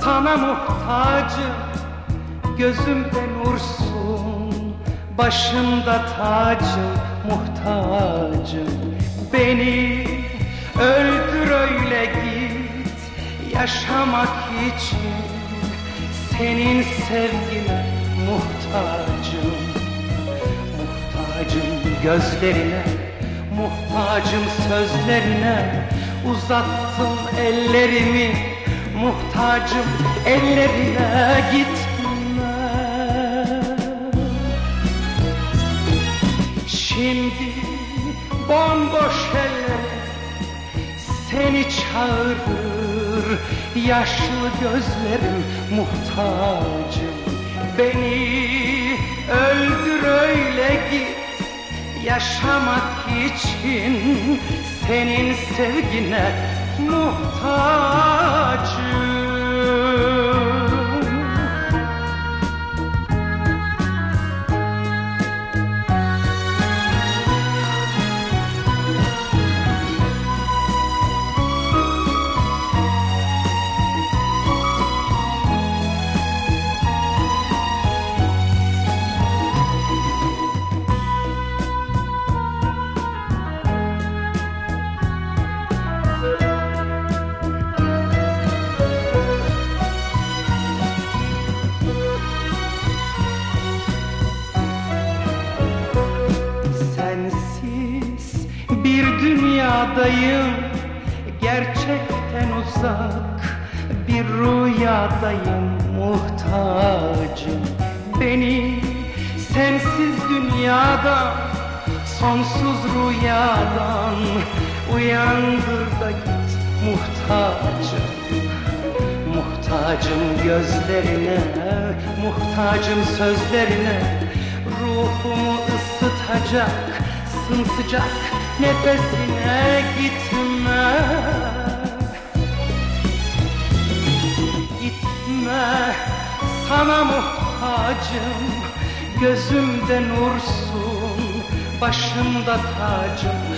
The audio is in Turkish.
sana muhtacım Gözümde nursun Başımda tacım Muhtacım. Beni öldür öyle git Yaşamak için Senin sevgine muhtacım. Muhtacım gözlerine Muhtacım sözlerine Uzattım ellerimi Muhtacım ellerine gitme Şimdi bomboş eller Seni çağırır. Yaşlı gözlerim muhtacım. Beni öldür Yaşamak için senin sevgine muhtacım dünyadayım Gerçekten uzak bir rüyadayım. Muhtacım beni sensiz dünyadan Sonsuz rüyadan uyandır da git Muhtacım. Muhtacım gözlerine, muhtacım sözlerine Ruhumu ısıtacak, sımsıcak nefesine gitme. Gitme, sana muhtacım Gözümde nursun, başımda tacım